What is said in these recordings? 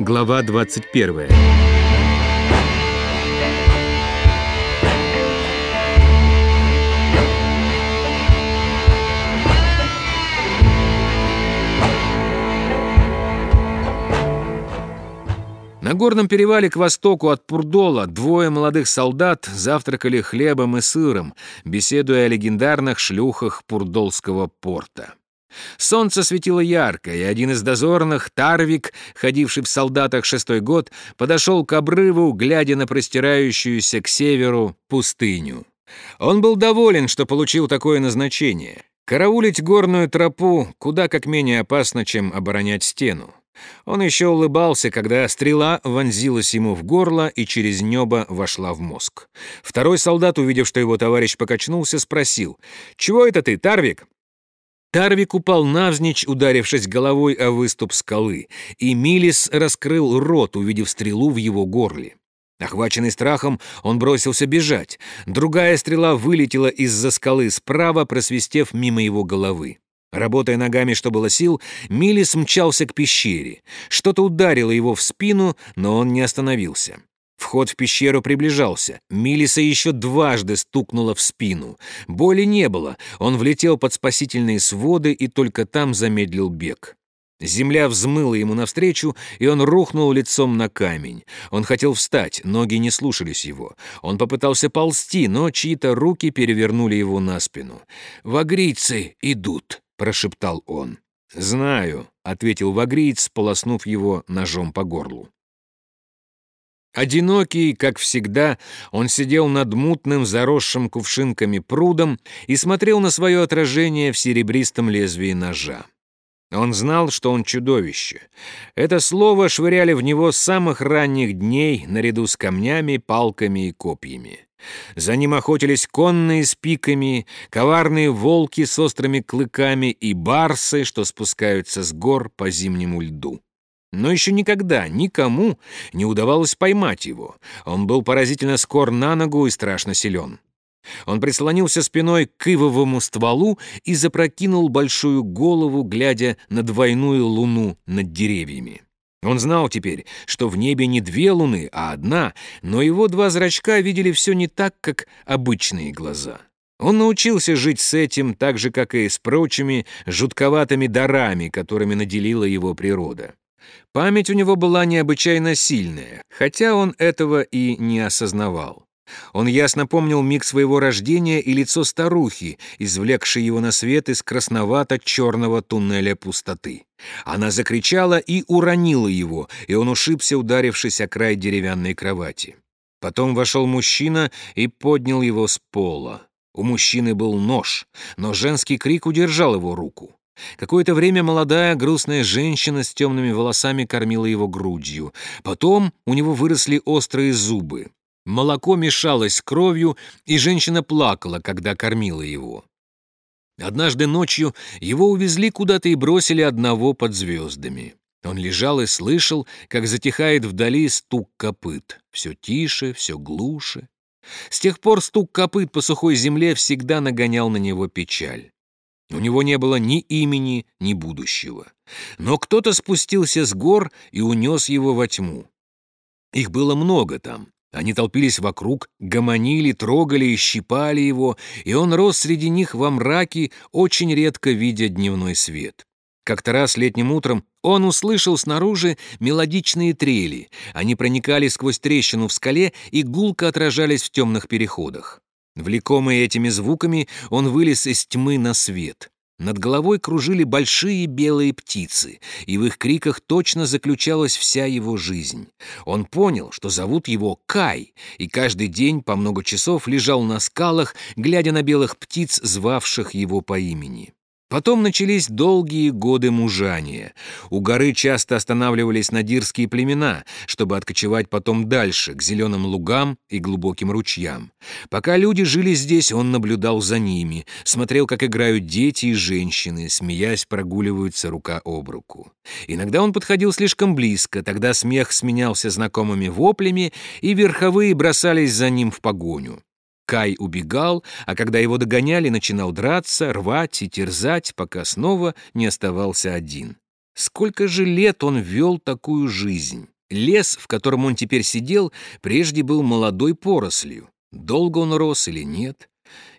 Глава 21 На горном перевале к востоку от Пурдола двое молодых солдат завтракали хлебом и сыром, беседуя о легендарных шлюхах Пурдолского порта. Солнце светило ярко, и один из дозорных, Тарвик, ходивший в солдатах шестой год, подошел к обрыву, глядя на простирающуюся к северу пустыню. Он был доволен, что получил такое назначение. Караулить горную тропу куда как менее опасно, чем оборонять стену. Он еще улыбался, когда стрела вонзилась ему в горло и через небо вошла в мозг. Второй солдат, увидев, что его товарищ покачнулся, спросил, «Чего это ты, Тарвик?» Тарвик упал навзничь, ударившись головой о выступ скалы, и Милис раскрыл рот, увидев стрелу в его горле. Охваченный страхом, он бросился бежать. Другая стрела вылетела из-за скалы справа, просвистев мимо его головы. Работая ногами, что было сил, Милис мчался к пещере. Что-то ударило его в спину, но он не остановился. Вход в пещеру приближался. Милиса еще дважды стукнула в спину. Боли не было. Он влетел под спасительные своды и только там замедлил бег. Земля взмыла ему навстречу, и он рухнул лицом на камень. Он хотел встать, ноги не слушались его. Он попытался ползти, но чьи-то руки перевернули его на спину. «Вагрийцы идут», — прошептал он. «Знаю», — ответил вагриец, полоснув его ножом по горлу. Одинокий, как всегда, он сидел над мутным, заросшим кувшинками прудом и смотрел на свое отражение в серебристом лезвии ножа. Он знал, что он чудовище. Это слово швыряли в него с самых ранних дней наряду с камнями, палками и копьями. За ним охотились конные с пиками, коварные волки с острыми клыками и барсы, что спускаются с гор по зимнему льду. Но еще никогда никому не удавалось поймать его. Он был поразительно скор на ногу и страшно силен. Он прислонился спиной к ивовому стволу и запрокинул большую голову, глядя на двойную луну над деревьями. Он знал теперь, что в небе не две луны, а одна, но его два зрачка видели все не так, как обычные глаза. Он научился жить с этим так же, как и с прочими жутковатыми дарами, которыми наделила его природа. Память у него была необычайно сильная, хотя он этого и не осознавал. Он ясно помнил миг своего рождения и лицо старухи, извлекшей его на свет из красновато-черного туннеля пустоты. Она закричала и уронила его, и он ушибся, ударившись о край деревянной кровати. Потом вошел мужчина и поднял его с пола. У мужчины был нож, но женский крик удержал его руку. Какое-то время молодая грустная женщина с темными волосами кормила его грудью. Потом у него выросли острые зубы. Молоко мешалось с кровью, и женщина плакала, когда кормила его. Однажды ночью его увезли куда-то и бросили одного под звездами. Он лежал и слышал, как затихает вдали стук копыт. Все тише, все глуше. С тех пор стук копыт по сухой земле всегда нагонял на него печаль. У него не было ни имени, ни будущего. Но кто-то спустился с гор и унес его во тьму. Их было много там. Они толпились вокруг, гомонили, трогали и щипали его, и он рос среди них во мраке, очень редко видя дневной свет. Как-то раз летним утром он услышал снаружи мелодичные трели. Они проникали сквозь трещину в скале и гулко отражались в темных переходах. Влекомый этими звуками, он вылез из тьмы на свет. Над головой кружили большие белые птицы, и в их криках точно заключалась вся его жизнь. Он понял, что зовут его Кай, и каждый день по много часов лежал на скалах, глядя на белых птиц, звавших его по имени. Потом начались долгие годы мужания. У горы часто останавливались надирские племена, чтобы откочевать потом дальше, к зеленым лугам и глубоким ручьям. Пока люди жили здесь, он наблюдал за ними, смотрел, как играют дети и женщины, смеясь, прогуливаются рука об руку. Иногда он подходил слишком близко, тогда смех сменялся знакомыми воплями, и верховые бросались за ним в погоню. Кай убегал, а когда его догоняли, начинал драться, рвать и терзать, пока снова не оставался один. Сколько же лет он вел такую жизнь? Лес, в котором он теперь сидел, прежде был молодой порослью. Долго он рос или нет?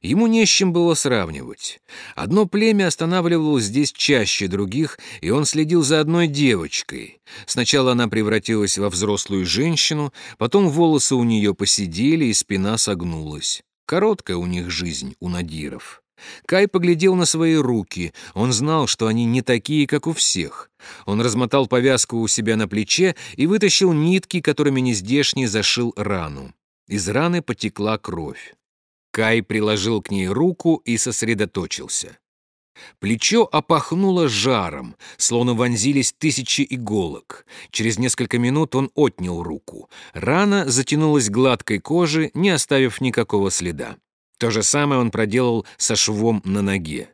Ему не с чем было сравнивать. Одно племя останавливалось здесь чаще других, и он следил за одной девочкой. Сначала она превратилась во взрослую женщину, потом волосы у нее посидели, и спина согнулась. Короткая у них жизнь, у надиров. Кай поглядел на свои руки. Он знал, что они не такие, как у всех. Он размотал повязку у себя на плече и вытащил нитки, которыми нездешний зашил рану. Из раны потекла кровь. Кай приложил к ней руку и сосредоточился. Плечо опахнуло жаром, словно вонзились тысячи иголок. Через несколько минут он отнял руку. Рана затянулась гладкой кожи, не оставив никакого следа. То же самое он проделал со швом на ноге.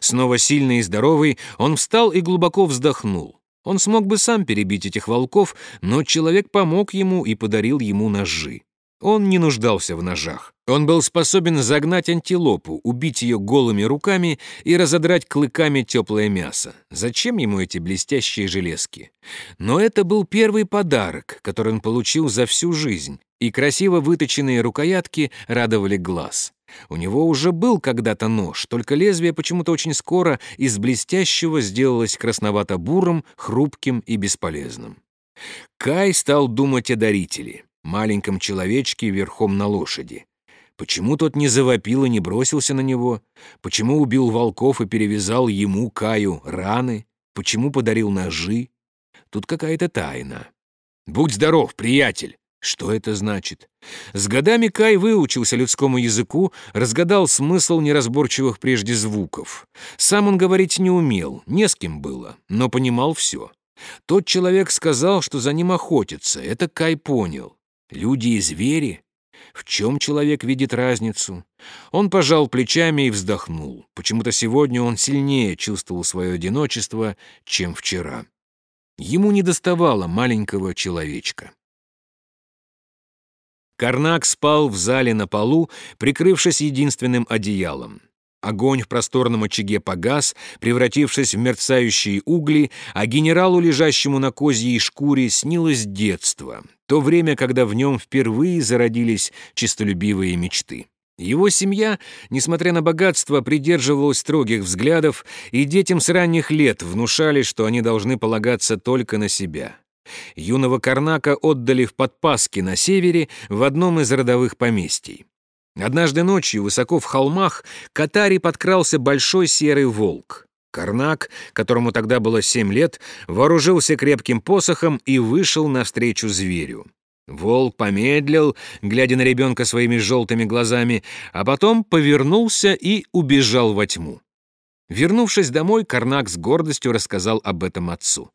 Снова сильный и здоровый, он встал и глубоко вздохнул. Он смог бы сам перебить этих волков, но человек помог ему и подарил ему ножи. Он не нуждался в ножах. Он был способен загнать антилопу, убить ее голыми руками и разодрать клыками теплое мясо. Зачем ему эти блестящие железки? Но это был первый подарок, который он получил за всю жизнь, и красиво выточенные рукоятки радовали глаз. У него уже был когда-то нож, только лезвие почему-то очень скоро из блестящего сделалось красновато-бурым, хрупким и бесполезным. Кай стал думать о дарителе маленьком человечке верхом на лошади. Почему тот не завопил и не бросился на него? Почему убил волков и перевязал ему, Каю, раны? Почему подарил ножи? Тут какая-то тайна. «Будь здоров, приятель!» Что это значит? С годами Кай выучился людскому языку, разгадал смысл неразборчивых прежде звуков. Сам он говорить не умел, не с кем было, но понимал все. Тот человек сказал, что за ним охотятся, это Кай понял. Люди и звери? В чем человек видит разницу? Он пожал плечами и вздохнул. Почему-то сегодня он сильнее чувствовал свое одиночество, чем вчера. Ему не доставало маленького человечка. Карнак спал в зале на полу, прикрывшись единственным одеялом. Огонь в просторном очаге погас, превратившись в мерцающие угли, а генералу, лежащему на козьей шкуре, снилось детство, то время, когда в нем впервые зародились чистолюбивые мечты. Его семья, несмотря на богатство, придерживалась строгих взглядов, и детям с ранних лет внушали, что они должны полагаться только на себя. Юного Карнака отдали в подпаски на севере в одном из родовых поместий. Однажды ночью, высоко в холмах, к Атаре подкрался большой серый волк. Карнак, которому тогда было семь лет, вооружился крепким посохом и вышел навстречу зверю. Волк помедлил, глядя на ребенка своими желтыми глазами, а потом повернулся и убежал во тьму. Вернувшись домой, Карнак с гордостью рассказал об этом отцу.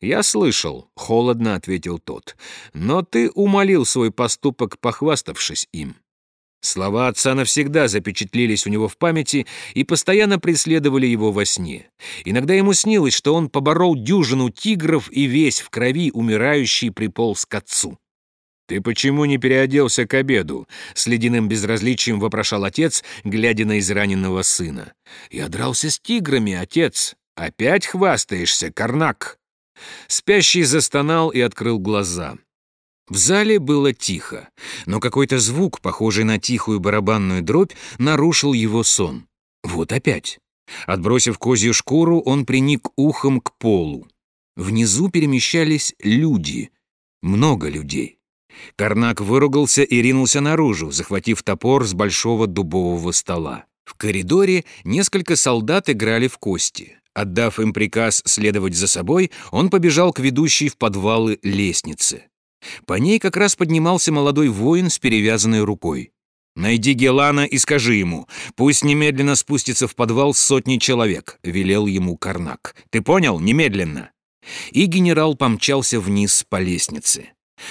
«Я слышал», — холодно ответил тот, — «но ты умолил свой поступок, похваставшись им. Слова отца навсегда запечатлелись у него в памяти и постоянно преследовали его во сне. Иногда ему снилось, что он поборол дюжину тигров и весь в крови умирающий приполз к отцу. «Ты почему не переоделся к обеду?» — с ледяным безразличием вопрошал отец, глядя на израненного сына. «Я дрался с тиграми, отец. Опять хвастаешься, Карнак?» Спящий застонал и открыл глаза. В зале было тихо, но какой-то звук, похожий на тихую барабанную дробь, нарушил его сон. Вот опять. Отбросив козью шкуру, он приник ухом к полу. Внизу перемещались люди. Много людей. Карнак выругался и ринулся наружу, захватив топор с большого дубового стола. В коридоре несколько солдат играли в кости. Отдав им приказ следовать за собой, он побежал к ведущей в подвалы лестнице. По ней как раз поднимался молодой воин с перевязанной рукой. «Найди Гелана и скажи ему, пусть немедленно спустится в подвал сотни человек», — велел ему Карнак. «Ты понял? Немедленно!» И генерал помчался вниз по лестнице.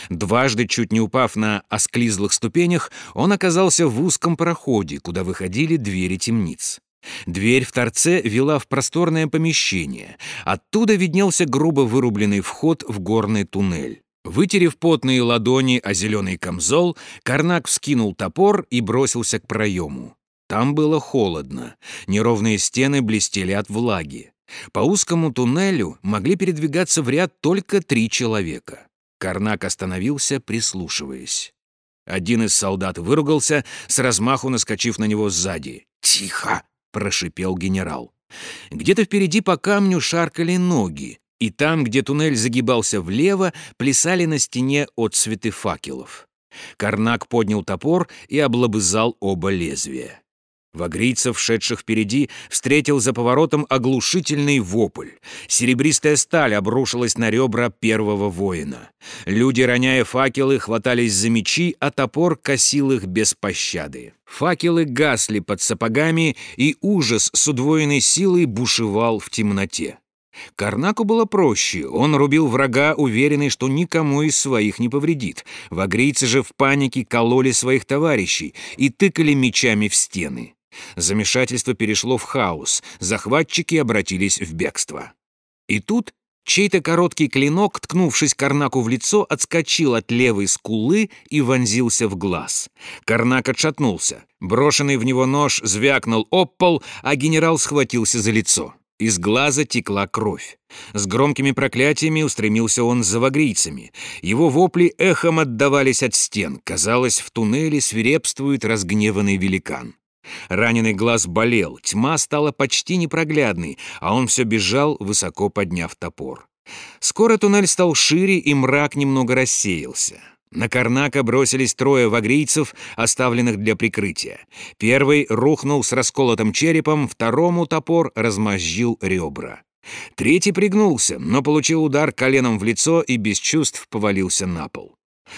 Дважды, чуть не упав на осклизлых ступенях, он оказался в узком проходе, куда выходили двери темниц. Дверь в торце вела в просторное помещение. Оттуда виднелся грубо вырубленный вход в горный туннель. Вытерев потные ладони о зеленый камзол, Карнак вскинул топор и бросился к проему. Там было холодно, неровные стены блестели от влаги. По узкому туннелю могли передвигаться в ряд только три человека. Карнак остановился, прислушиваясь. Один из солдат выругался, с размаху наскочив на него сзади. «Тихо!» — прошипел генерал. Где-то впереди по камню шаркали ноги, и там, где туннель загибался влево, плясали на стене отцветы факелов. Карнак поднял топор и облобызал оба лезвия. Вагрийцев, шедших впереди, встретил за поворотом оглушительный вопль. Серебристая сталь обрушилась на ребра первого воина. Люди, роняя факелы, хватались за мечи, а топор косил их без пощады. Факелы гасли под сапогами, и ужас с удвоенной силой бушевал в темноте. Карнаку было проще. Он рубил врага, уверенный, что никому из своих не повредит. Вагрийцы же в панике кололи своих товарищей и тыкали мечами в стены. Замешательство перешло в хаос, захватчики обратились в бегство. И тут чей-то короткий клинок, ткнувшись Карнаку в лицо, отскочил от левой скулы и вонзился в глаз. Карнак отшатнулся. Брошенный в него нож звякнул об пол, а генерал схватился за лицо. Из глаза текла кровь. С громкими проклятиями устремился он за вагрийцами. Его вопли эхом отдавались от стен. Казалось, в туннеле свирепствует разгневанный великан. Раненый глаз болел, тьма стала почти непроглядной, а он все бежал, высоко подняв топор. Скоро туннель стал шире, и мрак немного рассеялся. На Карнака бросились трое вагрийцев, оставленных для прикрытия. Первый рухнул с расколотым черепом, второму топор размозжил ребра. Третий пригнулся, но получил удар коленом в лицо и без чувств повалился на пол.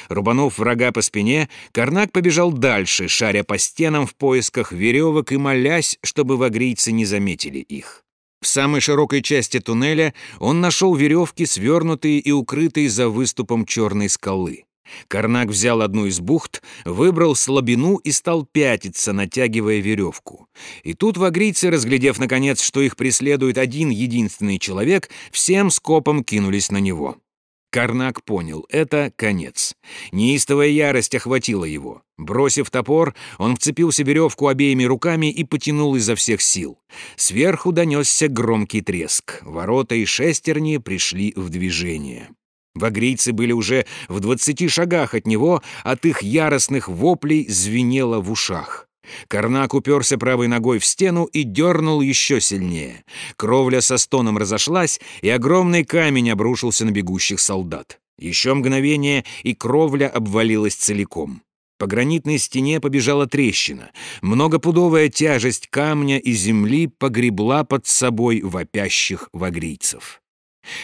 Рубанув врага по спине, Карнак побежал дальше, шаря по стенам в поисках веревок и молясь, чтобы вагрийцы не заметили их. В самой широкой части туннеля он нашел веревки, свернутые и укрытые за выступом черной скалы. Карнак взял одну из бухт, выбрал слабину и стал пятиться, натягивая веревку. И тут вагрийцы, разглядев наконец, что их преследует один единственный человек, всем скопом кинулись на него. Карнак понял — это конец. Неистовая ярость охватила его. Бросив топор, он вцепился веревку обеими руками и потянул изо всех сил. Сверху донесся громкий треск. Ворота и шестерни пришли в движение. Вагрийцы были уже в двадцати шагах от него, от их яростных воплей звенело в ушах. Карнак уперся правой ногой в стену и дернул еще сильнее. Кровля со стоном разошлась, и огромный камень обрушился на бегущих солдат. Еще мгновение, и кровля обвалилась целиком. По гранитной стене побежала трещина. Многопудовая тяжесть камня и земли погребла под собой вопящих вагрийцев.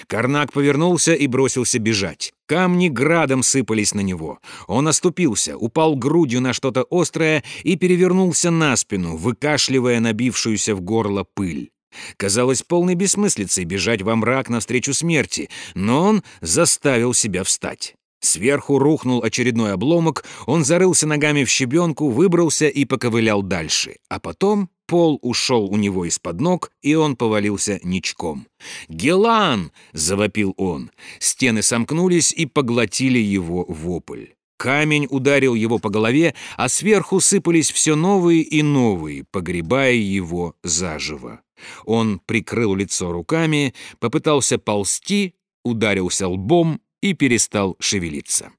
Карнак повернулся и бросился бежать. Камни градом сыпались на него. Он оступился, упал грудью на что-то острое и перевернулся на спину, выкашливая набившуюся в горло пыль. Казалось полной бессмыслицей бежать во мрак навстречу смерти, но он заставил себя встать. Сверху рухнул очередной обломок, он зарылся ногами в щебенку, выбрался и поковылял дальше. А потом пол ушел у него из-под ног, и он повалился ничком. «Гелан!» — завопил он. Стены сомкнулись и поглотили его вопль. Камень ударил его по голове, а сверху сыпались все новые и новые, погребая его заживо. Он прикрыл лицо руками, попытался ползти, ударился лбом и перестал шевелиться.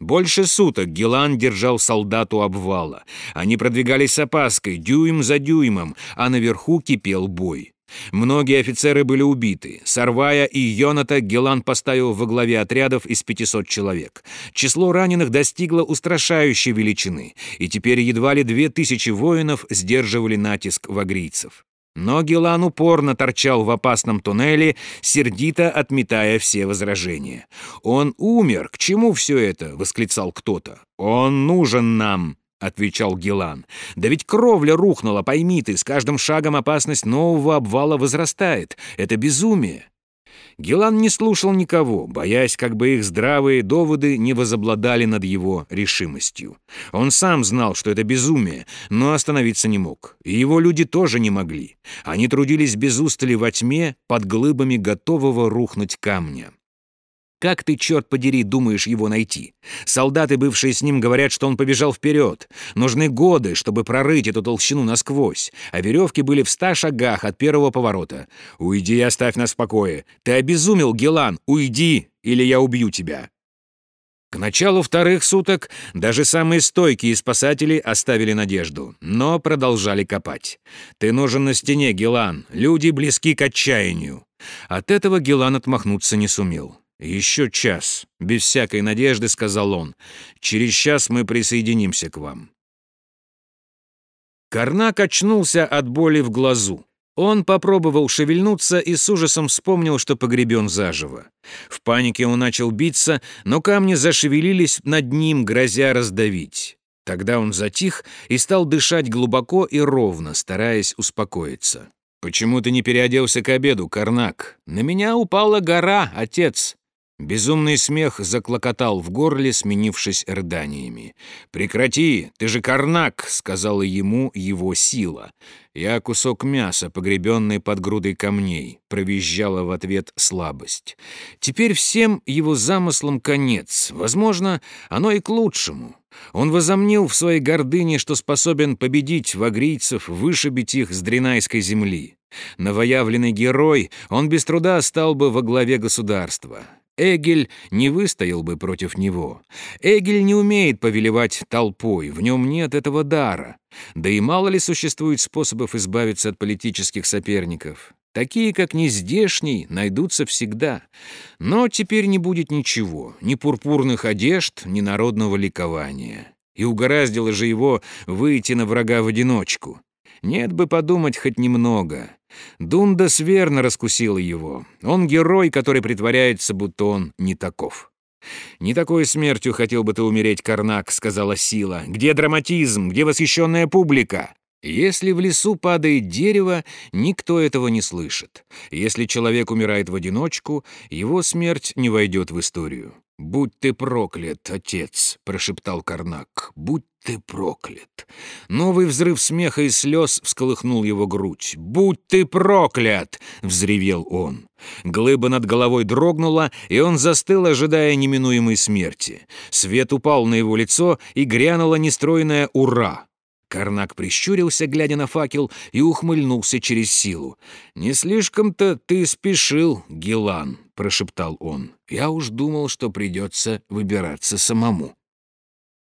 Больше суток Гелан держал солдату обвала. Они продвигались с опаской, дюйм за дюймом, а наверху кипел бой. Многие офицеры были убиты. Сарвая и Йоната Гелан поставил во главе отрядов из 500 человек. Число раненых достигло устрашающей величины, и теперь едва ли 2000 воинов сдерживали натиск вагрийцев. Но Гелан упорно торчал в опасном туннеле, сердито отметая все возражения. «Он умер! К чему все это?» — восклицал кто-то. «Он нужен нам!» — отвечал Гелан. «Да ведь кровля рухнула, пойми ты, с каждым шагом опасность нового обвала возрастает. Это безумие!» Гелан не слушал никого, боясь, как бы их здравые доводы не возобладали над его решимостью. Он сам знал, что это безумие, но остановиться не мог. И его люди тоже не могли. Они трудились без устали во тьме под глыбами готового рухнуть камня. Как ты, черт подери, думаешь его найти? Солдаты, бывшие с ним, говорят, что он побежал вперед. Нужны годы, чтобы прорыть эту толщину насквозь, а веревки были в ста шагах от первого поворота. Уйди и оставь нас в покое. Ты обезумел, Гелан, уйди, или я убью тебя. К началу вторых суток даже самые стойкие спасатели оставили надежду, но продолжали копать. «Ты нужен на стене, Гелан. Люди близки к отчаянию». От этого Гелан отмахнуться не сумел. «Еще час», — без всякой надежды сказал он. «Через час мы присоединимся к вам». Карнак очнулся от боли в глазу. Он попробовал шевельнуться и с ужасом вспомнил, что погребен заживо. В панике он начал биться, но камни зашевелились над ним, грозя раздавить. Тогда он затих и стал дышать глубоко и ровно, стараясь успокоиться. «Почему ты не переоделся к обеду, Карнак? На меня упала гора, отец!» Безумный смех заклокотал в горле, сменившись рыданиями. «Прекрати, ты же Карнак!» — сказала ему его сила. «Я кусок мяса, погребенный под грудой камней», — провизжала в ответ слабость. Теперь всем его замыслам конец. Возможно, оно и к лучшему. Он возомнил в своей гордыне, что способен победить вагрийцев, вышибить их с дренайской земли. Новоявленный герой, он без труда стал бы во главе государства. Эгель не выстоял бы против него. Эгель не умеет повелевать толпой, в нем нет этого дара. Да и мало ли существует способов избавиться от политических соперников. Такие, как нездешний, найдутся всегда. Но теперь не будет ничего, ни пурпурных одежд, ни народного ликования. И угораздило же его выйти на врага в одиночку. Нет бы подумать хоть немного. Дундас верно раскусила его. Он герой, который притворяется, будто он не таков. «Не такой смертью хотел бы ты умереть, Карнак», — сказала Сила. «Где драматизм? Где восхищенная публика?» Если в лесу падает дерево, никто этого не слышит. Если человек умирает в одиночку, его смерть не войдет в историю. «Будь ты проклят, отец!» — прошептал Карнак. «Будь ты проклят!» Новый взрыв смеха и слез всколыхнул его грудь. «Будь ты проклят!» — взревел он. Глыба над головой дрогнула, и он застыл, ожидая неминуемой смерти. Свет упал на его лицо, и грянуло нестройное «Ура!» Карнак прищурился, глядя на факел, и ухмыльнулся через силу. «Не слишком-то ты спешил, Гелан», — прошептал он. «Я уж думал, что придется выбираться самому».